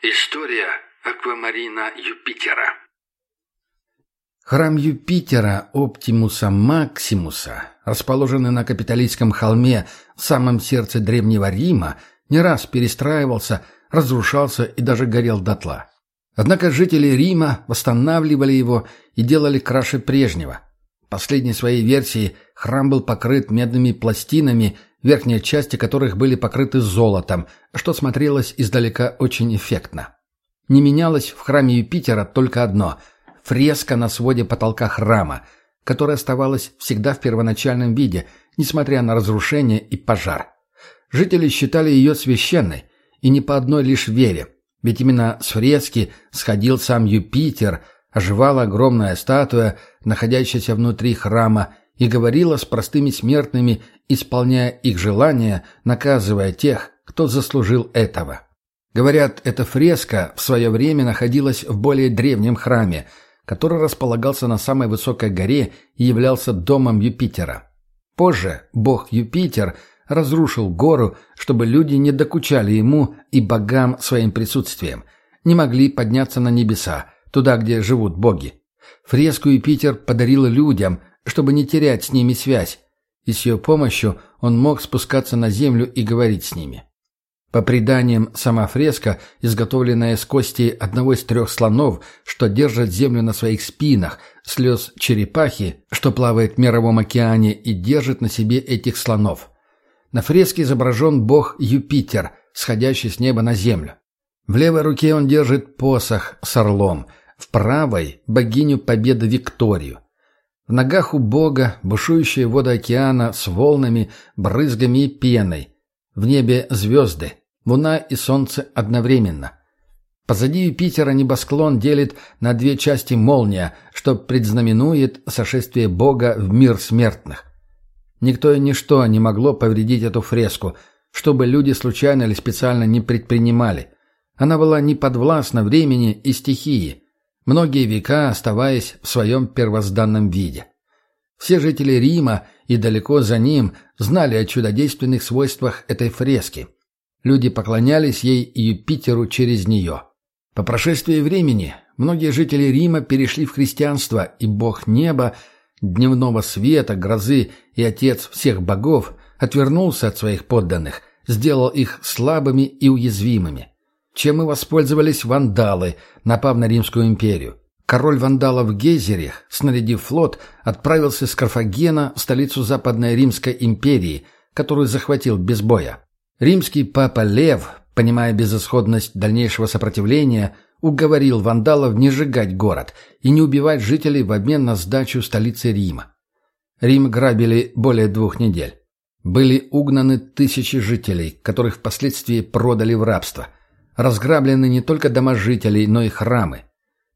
История аквамарина Юпитера. Храм Юпитера Оптимуса Максимуса, расположенный на капиталистском холме в самом сердце Древнего Рима, не раз перестраивался, разрушался и даже горел дотла. Однако жители Рима восстанавливали его и делали краше прежнего. В последней своей версии храм был покрыт медными пластинами верхние части которых были покрыты золотом, что смотрелось издалека очень эффектно. Не менялось в храме Юпитера только одно – фреска на своде потолка храма, которая оставалась всегда в первоначальном виде, несмотря на разрушение и пожар. Жители считали ее священной, и не по одной лишь вере, ведь именно с фрески сходил сам Юпитер, оживала огромная статуя, находящаяся внутри храма, и говорила с простыми смертными, исполняя их желания, наказывая тех, кто заслужил этого. Говорят, эта фреска в свое время находилась в более древнем храме, который располагался на самой высокой горе и являлся домом Юпитера. Позже бог Юпитер разрушил гору, чтобы люди не докучали ему и богам своим присутствием, не могли подняться на небеса, туда, где живут боги. Фреску Юпитер подарил людям, чтобы не терять с ними связь, и с ее помощью он мог спускаться на землю и говорить с ними. По преданиям, сама фреска, изготовленная из кости одного из трех слонов, что держат землю на своих спинах, слез черепахи, что плавает в мировом океане и держит на себе этих слонов. На фреске изображен бог Юпитер, сходящий с неба на землю. В левой руке он держит посох с орлом, в правой – богиню победы Викторию. В ногах у Бога бушующие воды океана с волнами, брызгами и пеной. В небе звезды, луна и солнце одновременно. Позади Юпитера небосклон делит на две части молния, что предзнаменует сошествие Бога в мир смертных. Никто и ничто не могло повредить эту фреску, чтобы люди случайно или специально не предпринимали. Она была не подвластна времени и стихии – многие века оставаясь в своем первозданном виде. Все жители Рима и далеко за ним знали о чудодейственных свойствах этой фрески. Люди поклонялись ей и Юпитеру через нее. По прошествии времени многие жители Рима перешли в христианство, и бог неба, дневного света, грозы и отец всех богов отвернулся от своих подданных, сделал их слабыми и уязвимыми чем и воспользовались вандалы, напав на Римскую империю. Король вандалов Гейзерих, снарядив флот, отправился с Карфагена в столицу Западной Римской империи, которую захватил без боя. Римский папа Лев, понимая безысходность дальнейшего сопротивления, уговорил вандалов не сжигать город и не убивать жителей в обмен на сдачу столицы Рима. Рим грабили более двух недель. Были угнаны тысячи жителей, которых впоследствии продали в рабство – Разграблены не только дома жителей, но и храмы.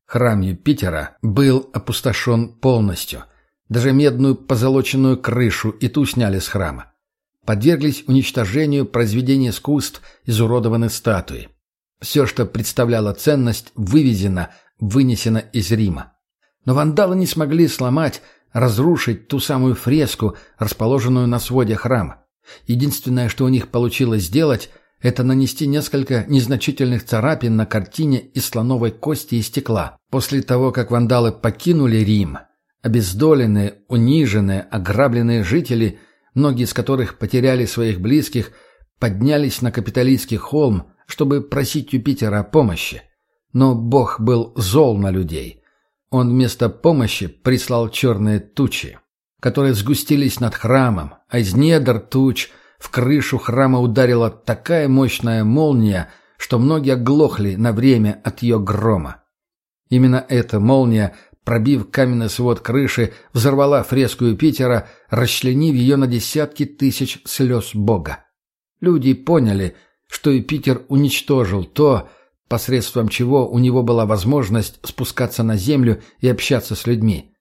Храм Юпитера был опустошен полностью. Даже медную позолоченную крышу и ту сняли с храма. Подверглись уничтожению произведения искусств, изуродованы статуи. Все, что представляло ценность, вывезено, вынесено из Рима. Но вандалы не смогли сломать, разрушить ту самую фреску, расположенную на своде храма. Единственное, что у них получилось сделать – это нанести несколько незначительных царапин на картине из слоновой кости и стекла. После того, как вандалы покинули Рим, обездоленные, униженные, ограбленные жители, многие из которых потеряли своих близких, поднялись на капиталистский холм, чтобы просить Юпитера о помощи. Но Бог был зол на людей. Он вместо помощи прислал черные тучи, которые сгустились над храмом, а из недр туч – в крышу храма ударила такая мощная молния, что многие оглохли на время от ее грома. Именно эта молния, пробив каменный свод крыши, взорвала фреску Юпитера, расчленив ее на десятки тысяч слез Бога. Люди поняли, что Юпитер уничтожил то, посредством чего у него была возможность спускаться на землю и общаться с людьми.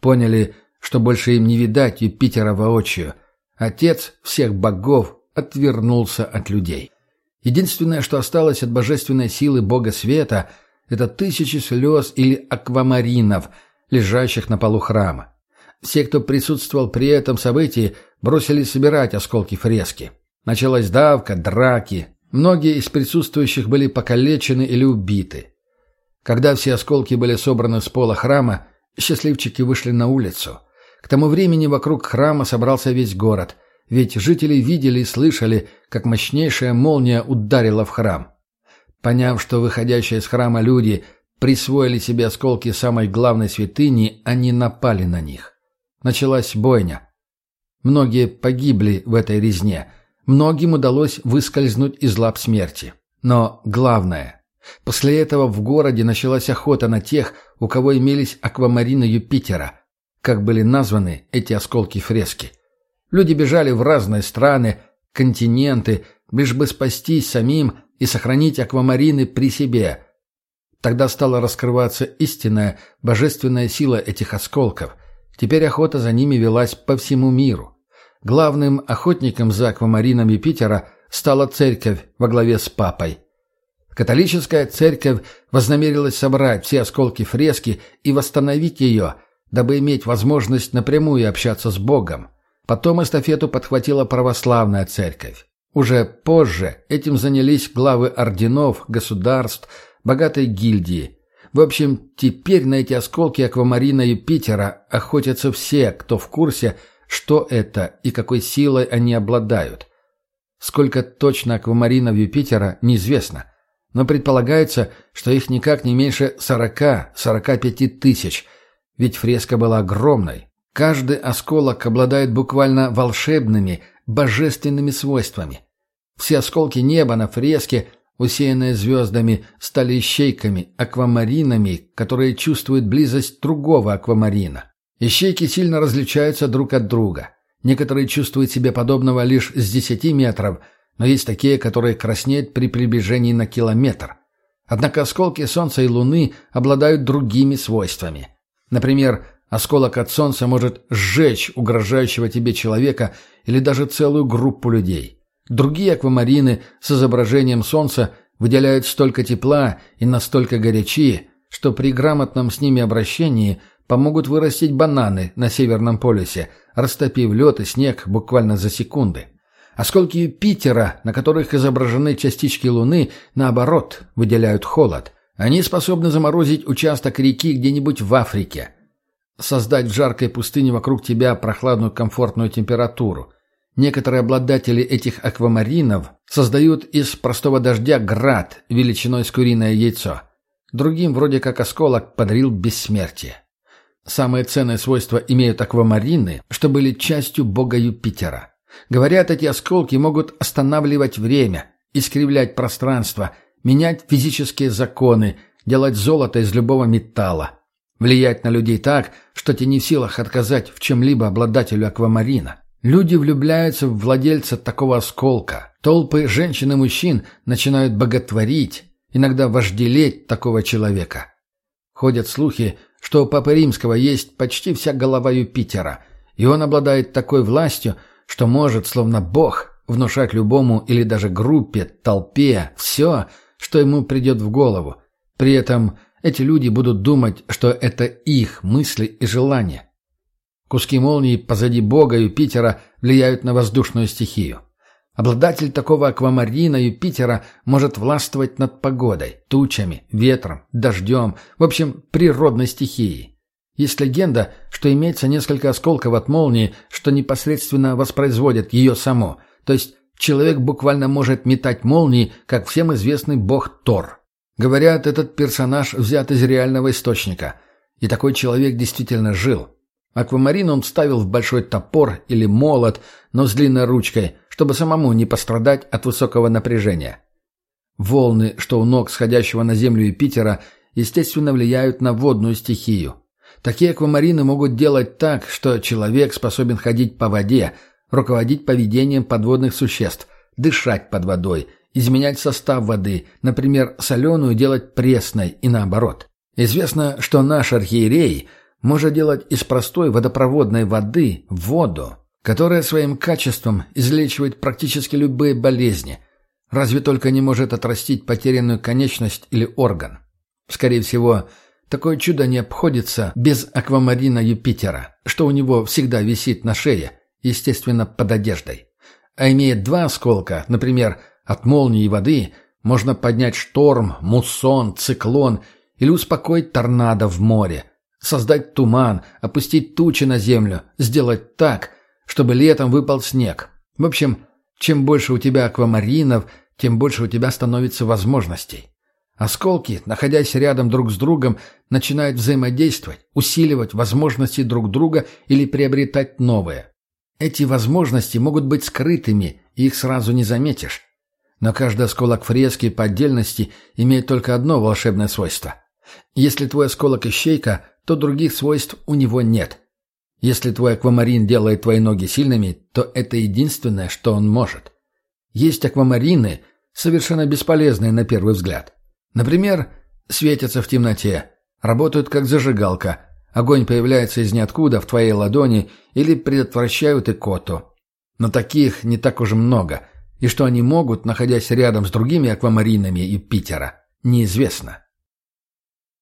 Поняли, что больше им не видать Юпитера воочию – Отец всех богов отвернулся от людей. Единственное, что осталось от божественной силы бога света, это тысячи слез или аквамаринов, лежащих на полу храма. Все, кто присутствовал при этом событии, бросились собирать осколки фрески. Началась давка, драки, Многие из присутствующих были покалечены или убиты. Когда все осколки были собраны с пола храма, счастливчики вышли на улицу. К тому времени вокруг храма собрался весь город, ведь жители видели и слышали, как мощнейшая молния ударила в храм. Поняв, что выходящие из храма люди присвоили себе осколки самой главной святыни, они напали на них. Началась бойня. Многие погибли в этой резне, многим удалось выскользнуть из лап смерти. Но главное, после этого в городе началась охота на тех, у кого имелись аквамарины Юпитера, как были названы эти осколки фрески. Люди бежали в разные страны, континенты, лишь бы спастись самим и сохранить аквамарины при себе. Тогда стала раскрываться истинная, божественная сила этих осколков. Теперь охота за ними велась по всему миру. Главным охотником за аквамарином Юпитера стала церковь во главе с папой. Католическая церковь вознамерилась собрать все осколки фрески и восстановить ее, дабы иметь возможность напрямую общаться с Богом. Потом эстафету подхватила православная церковь. Уже позже этим занялись главы орденов, государств, богатой гильдии. В общем, теперь на эти осколки аквамарина Юпитера охотятся все, кто в курсе, что это и какой силой они обладают. Сколько точно аквамаринов Юпитера, неизвестно. Но предполагается, что их никак не меньше 40-45 тысяч, ведь фреска была огромной. Каждый осколок обладает буквально волшебными, божественными свойствами. Все осколки неба на фреске, усеянные звездами, стали ищейками, аквамаринами, которые чувствуют близость другого аквамарина. Ищейки сильно различаются друг от друга. Некоторые чувствуют себя подобного лишь с 10 метров, но есть такие, которые краснеют при приближении на километр. Однако осколки Солнца и Луны обладают другими свойствами. Например, Осколок от солнца может сжечь угрожающего тебе человека или даже целую группу людей. Другие аквамарины с изображением солнца выделяют столько тепла и настолько горячи, что при грамотном с ними обращении помогут вырастить бананы на Северном полюсе, растопив лед и снег буквально за секунды. Осколки Юпитера, на которых изображены частички Луны, наоборот, выделяют холод. Они способны заморозить участок реки где-нибудь в Африке – создать в жаркой пустыне вокруг тебя прохладную комфортную температуру. Некоторые обладатели этих аквамаринов создают из простого дождя град величиной с куриное яйцо. Другим вроде как осколок подарил бессмертие. Самые ценные свойства имеют аквамарины, что были частью бога Юпитера. Говорят, эти осколки могут останавливать время, искривлять пространство, менять физические законы, делать золото из любого металла. Влиять на людей так, что те не в силах отказать в чем-либо обладателю аквамарина. Люди влюбляются в владельца такого осколка. Толпы женщин и мужчин начинают боготворить, иногда вожделеть такого человека. Ходят слухи, что у Папы Римского есть почти вся голова Юпитера, и он обладает такой властью, что может, словно бог, внушать любому или даже группе, толпе, все, что ему придет в голову. При этом эти люди будут думать, что это их мысли и желания. Куски молнии позади Бога Юпитера влияют на воздушную стихию. Обладатель такого аквамарина Юпитера может властвовать над погодой, тучами, ветром, дождем, в общем, природной стихией. Есть легенда, что имеется несколько осколков от молнии, что непосредственно воспроизводят ее само, то есть человек буквально может метать молнии, как всем известный бог Тор. Говорят, этот персонаж взят из реального источника. И такой человек действительно жил. Аквамарин он ставил в большой топор или молот, но с длинной ручкой, чтобы самому не пострадать от высокого напряжения. Волны, что у ног сходящего на землю Юпитера, естественно влияют на водную стихию. Такие аквамарины могут делать так, что человек способен ходить по воде, руководить поведением подводных существ, дышать под водой – изменять состав воды, например, соленую делать пресной и наоборот. Известно, что наш архиерей может делать из простой водопроводной воды воду, которая своим качеством излечивает практически любые болезни, разве только не может отрастить потерянную конечность или орган. Скорее всего, такое чудо не обходится без аквамарина Юпитера, что у него всегда висит на шее, естественно, под одеждой. А имеет два осколка, например, От молнии и воды можно поднять шторм, муссон, циклон или успокоить торнадо в море, создать туман, опустить тучи на землю, сделать так, чтобы летом выпал снег. В общем, чем больше у тебя аквамаринов, тем больше у тебя становится возможностей. Осколки, находясь рядом друг с другом, начинают взаимодействовать, усиливать возможности друг друга или приобретать новые. Эти возможности могут быть скрытыми, и их сразу не заметишь. Но каждый осколок фрески по отдельности имеет только одно волшебное свойство. Если твой осколок ищейка, то других свойств у него нет. Если твой аквамарин делает твои ноги сильными, то это единственное, что он может. Есть аквамарины, совершенно бесполезные на первый взгляд. Например, светятся в темноте, работают как зажигалка, огонь появляется из ниоткуда в твоей ладони или предотвращают икоту. Но таких не так уж много, и что они могут, находясь рядом с другими аквамаринами Юпитера, неизвестно.